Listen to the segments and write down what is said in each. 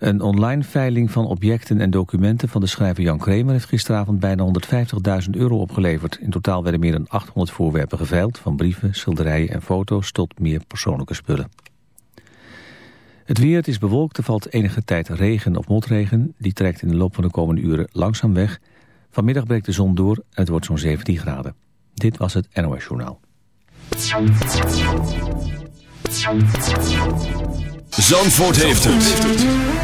Een online veiling van objecten en documenten van de schrijver Jan Kramer heeft gisteravond bijna 150.000 euro opgeleverd. In totaal werden meer dan 800 voorwerpen geveild, van brieven, schilderijen en foto's tot meer persoonlijke spullen. Het weer, het is bewolkt, er valt enige tijd regen of motregen. Die trekt in de loop van de komende uren langzaam weg. Vanmiddag breekt de zon door en het wordt zo'n 17 graden. Dit was het NOS Journaal. Zandvoort heeft het.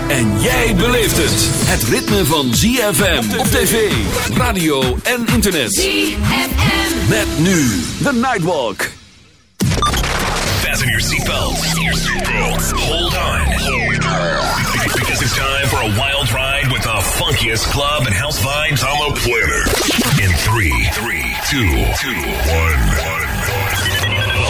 En jij beleeft het. Het ritme van ZFM op tv, radio en internet. ZFM. Met nu de Nightwalk. Fasten your seatbelts. Hold on. Because it's time for a wild ride with the funkiest club and house vibes on the planet. In three, three, two, two, one, one.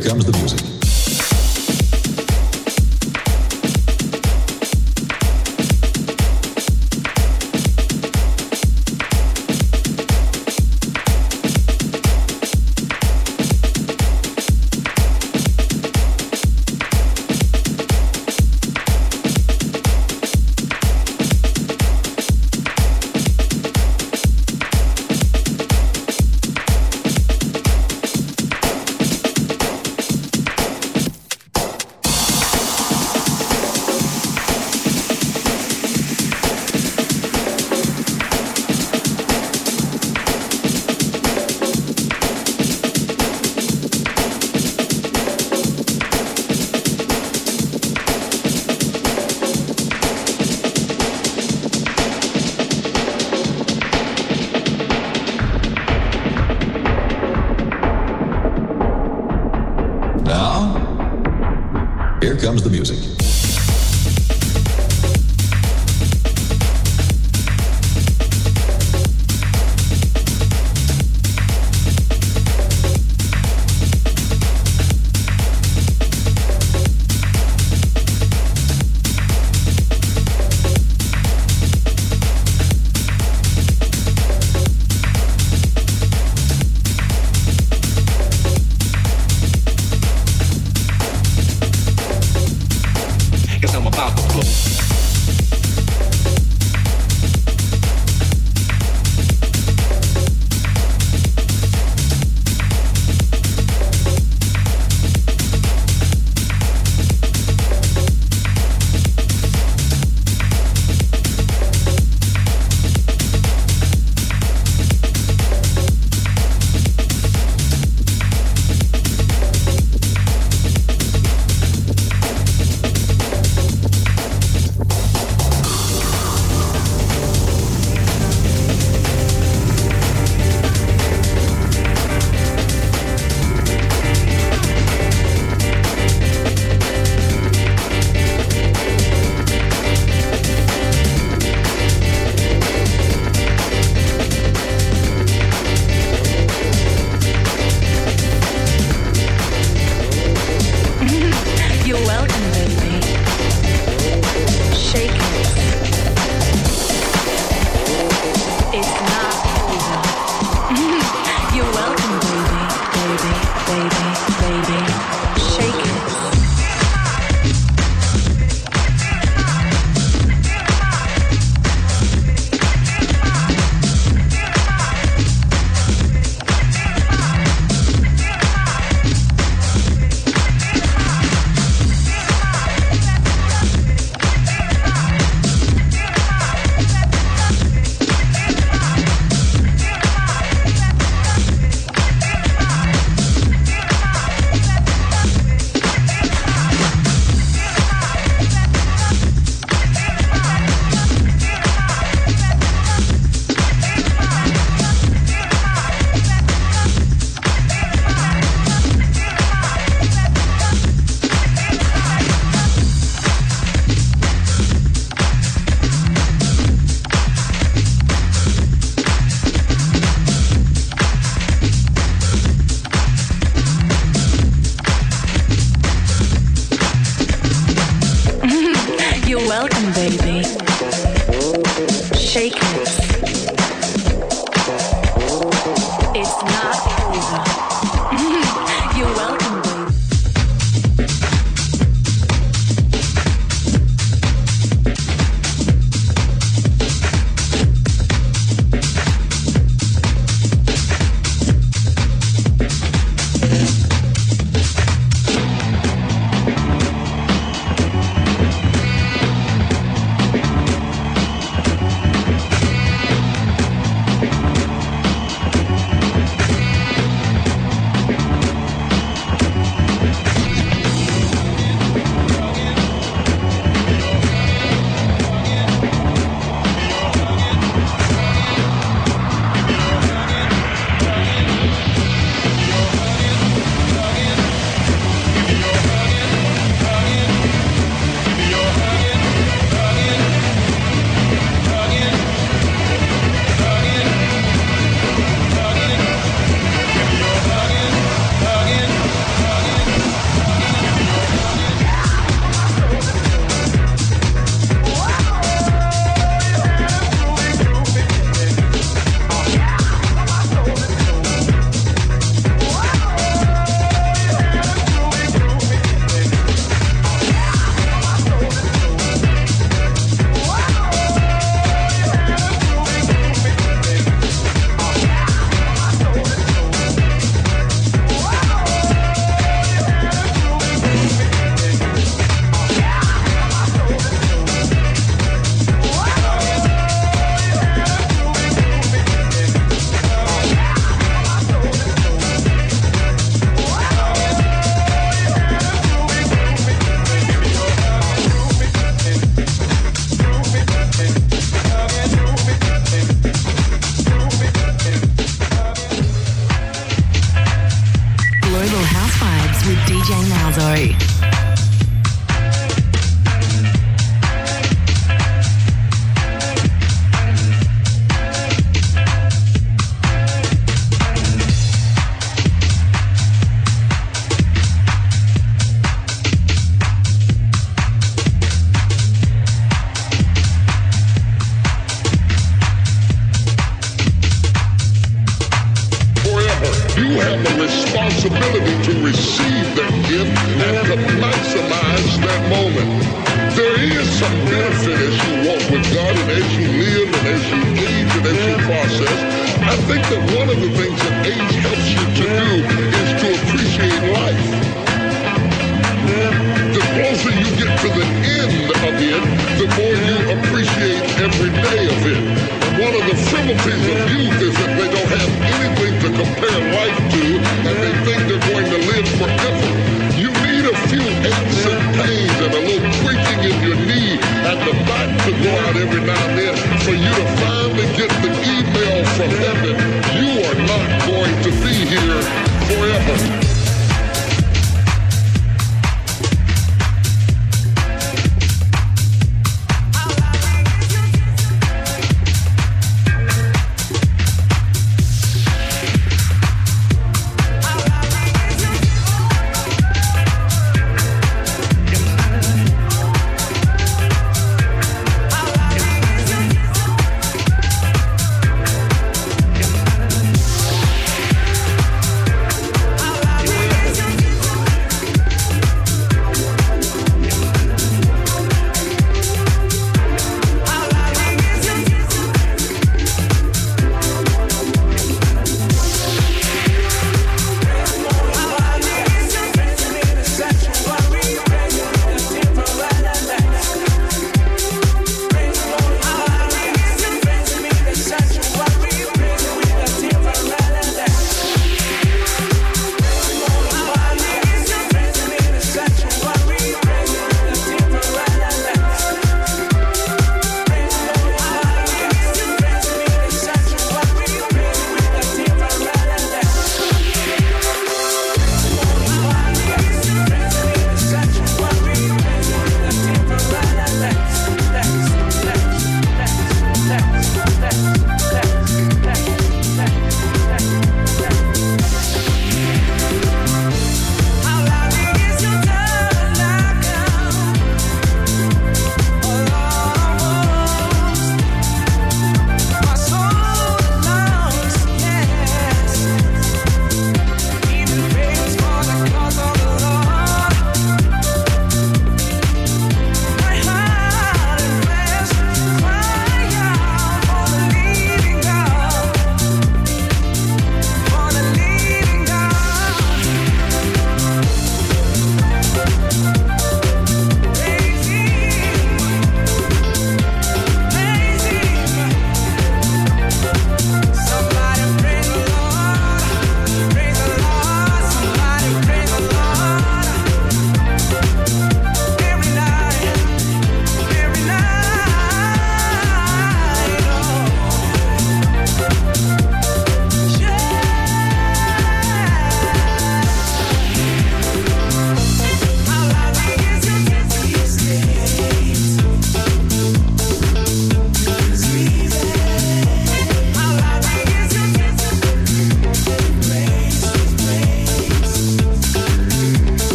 Comes the music.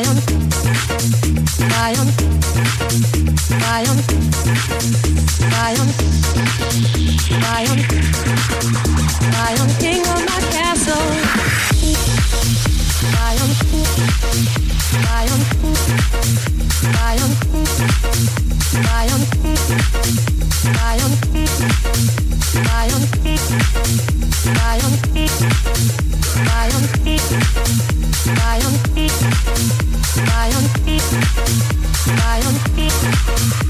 Lion, lion, lion. Lion, lion,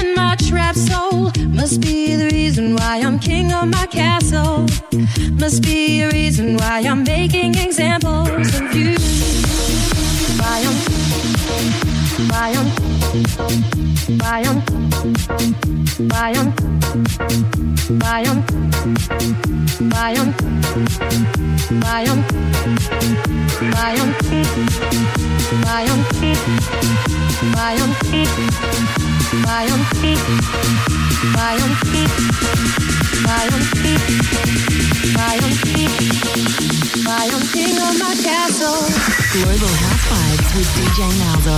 in my trap soul. Must be the reason why I'm king of my castle. Must be a reason why I'm making examples of you. Why I'm, why I'm, why I'm, why I'm, why I'm, why I'm, why I'm, why I'm, why I'm, why I'm. my own feet, my own feet, my own feet, my own feet, my own king on my castle. Global House with DJ Malzo.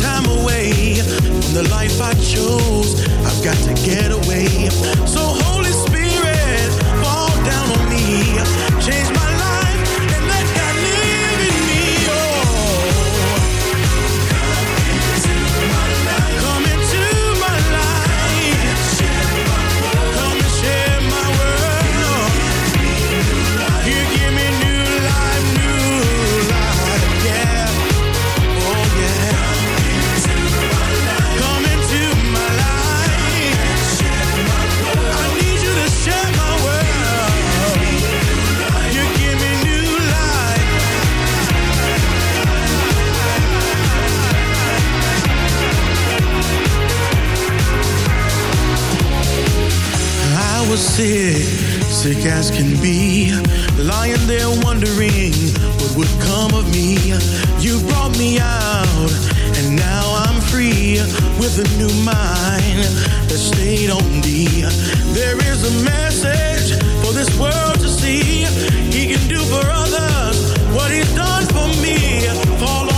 I'm away from the life I chose. I've got to get away. So Holy Spirit, fall down on me. Change my sick, sick as can be. Lying there wondering what would come of me. You brought me out, and now I'm free with a new mind that stayed on me. There is a message for this world to see. He can do for others what he's done for me. Follow